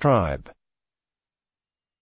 tribe.